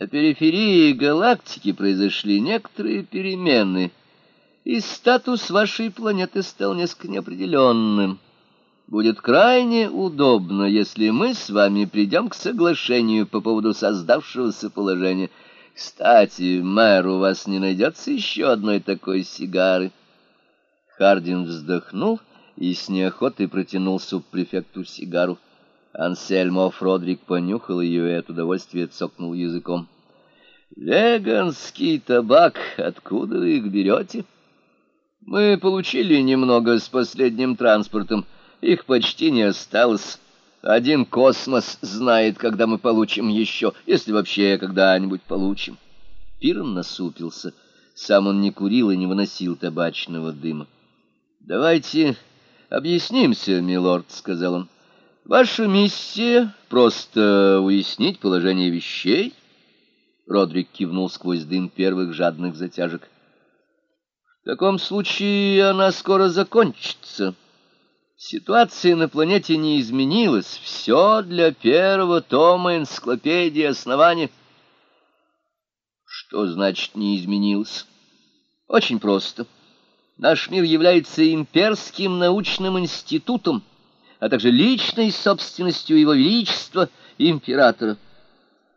На периферии галактики произошли некоторые перемены, и статус вашей планеты стал несколько неопределенным. Будет крайне удобно, если мы с вами придем к соглашению по поводу создавшегося положения. Кстати, мэр, у вас не найдется еще одной такой сигары? Хардин вздохнул и с неохотой протянул субпрефекту сигару. Ансельмо Фродрик понюхал ее и от удовольствия цокнул языком. «Веганский табак, откуда вы их берете?» «Мы получили немного с последним транспортом». Их почти не осталось. Один космос знает, когда мы получим еще, если вообще когда-нибудь получим. Пирон насупился. Сам он не курил и не выносил табачного дыма. «Давайте объяснимся, милорд», — сказал он. «Ваша миссия — просто уяснить положение вещей?» Родрик кивнул сквозь дым первых жадных затяжек. «В таком случае она скоро закончится». Ситуация на планете не изменилась. Все для первого тома энциклопедии основания. Что значит «не изменилось»? Очень просто. Наш мир является имперским научным институтом, а также личной собственностью его величества, императора.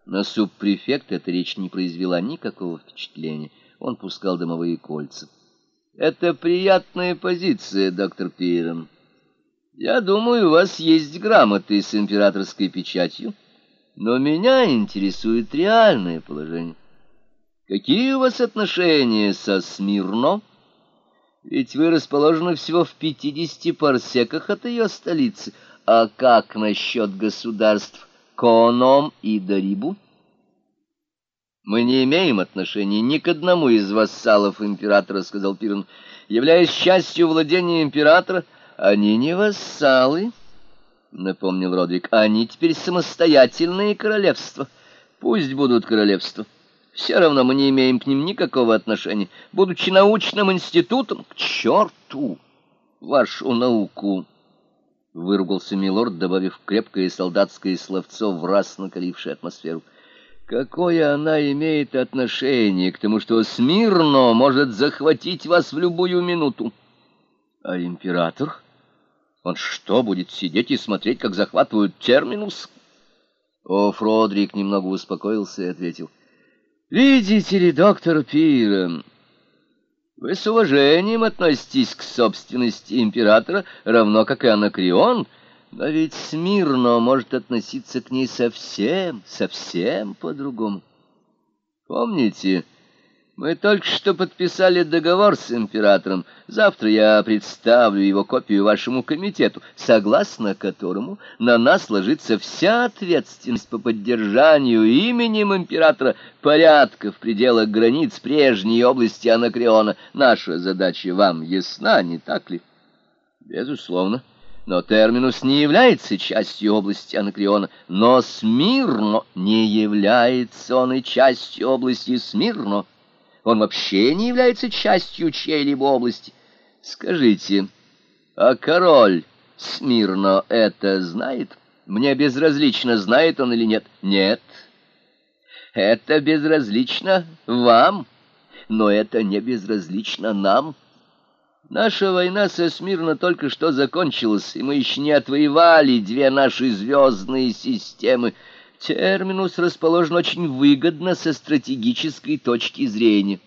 На субпрефекта эта речь не произвела никакого впечатления. Он пускал дымовые кольца. «Это приятная позиция, доктор Пирен». Я думаю, у вас есть грамоты с императорской печатью, но меня интересует реальное положение. Какие у вас отношения со Смирно? Ведь вы расположены всего в пятидесяти парсеках от ее столицы. А как насчет государств Коном и Дарибу? Мы не имеем отношения ни к одному из вассалов императора, сказал Пирон. Являясь частью владения императора, они не вассалы, — напомнил Родрик. Они теперь самостоятельные королевства. Пусть будут королевства. Все равно мы не имеем к ним никакого отношения. Будучи научным институтом, к черту вашу науку! — выругался милорд, добавив крепкое солдатское словцо в раз накалившее атмосферу. Какое она имеет отношение к тому, что Смирно может захватить вас в любую минуту? А император? Он что, будет сидеть и смотреть, как захватывают терминус? О, Фродрик немного успокоился и ответил. Видите ли, доктор Пирен, вы с уважением относитесь к собственности императора, равно как и Анакреон, но ведь Смирно может относиться к ней совсем, совсем по-другому. Помните, мы только что подписали договор с императором. Завтра я представлю его копию вашему комитету, согласно которому на нас ложится вся ответственность по поддержанию именем императора порядка в пределах границ прежней области Анакреона. Наша задача вам ясна, не так ли? Безусловно. Но терминус не является частью области Анакреона, но Смирно не является он и частью области Смирно он вообще не является частью чьей-либо области. Скажите, а король Смирно это знает? Мне безразлично, знает он или нет. Нет. Это безразлично вам, но это не безразлично нам. Наша война со Смирно только что закончилась, и мы еще не отвоевали две наши звездные системы — Терминус расположен очень выгодно со стратегической точки зрения.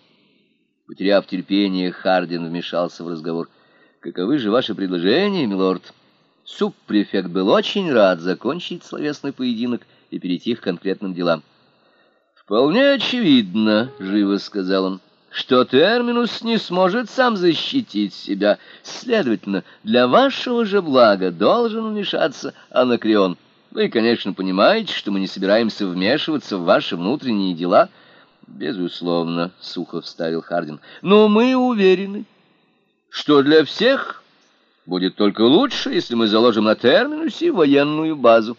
Потеряв терпение, Хардин вмешался в разговор. «Каковы же ваши предложения, милорд?» Субпрефект был очень рад закончить словесный поединок и перейти к конкретным делам. «Вполне очевидно, — живо сказал он, — что Терминус не сможет сам защитить себя. Следовательно, для вашего же блага должен вмешаться Анакреон. Вы, конечно, понимаете, что мы не собираемся вмешиваться в ваши внутренние дела. Безусловно, сухо вставил Хардин. Но мы уверены, что для всех будет только лучше, если мы заложим на терминусе военную базу.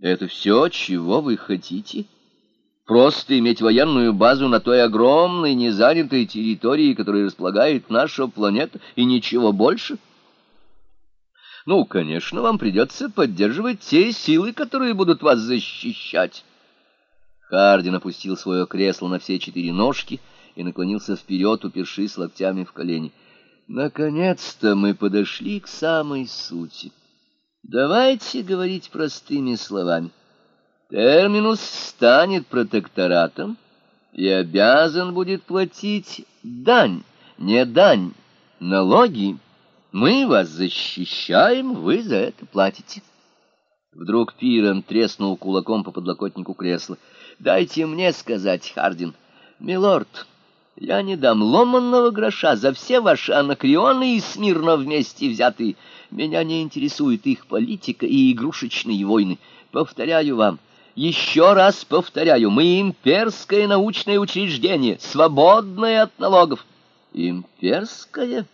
Это все, чего вы хотите? Просто иметь военную базу на той огромной незанятой территории, которой располагает наша планета, и ничего больше — ну, конечно, вам придется поддерживать те силы, которые будут вас защищать. Хардин опустил свое кресло на все четыре ножки и наклонился вперед, упершись локтями в колени. Наконец-то мы подошли к самой сути. Давайте говорить простыми словами. Терминус станет протекторатом и обязан будет платить дань, не дань, налоги. Мы вас защищаем, вы за это платите. Вдруг Пирен треснул кулаком по подлокотнику кресла. «Дайте мне сказать, Хардин, милорд, я не дам ломанного гроша за все ваши анакреоны и смирно вместе взятые. Меня не интересует их политика и игрушечные войны. Повторяю вам, еще раз повторяю, мы имперское научное учреждение, свободное от налогов. Имперское?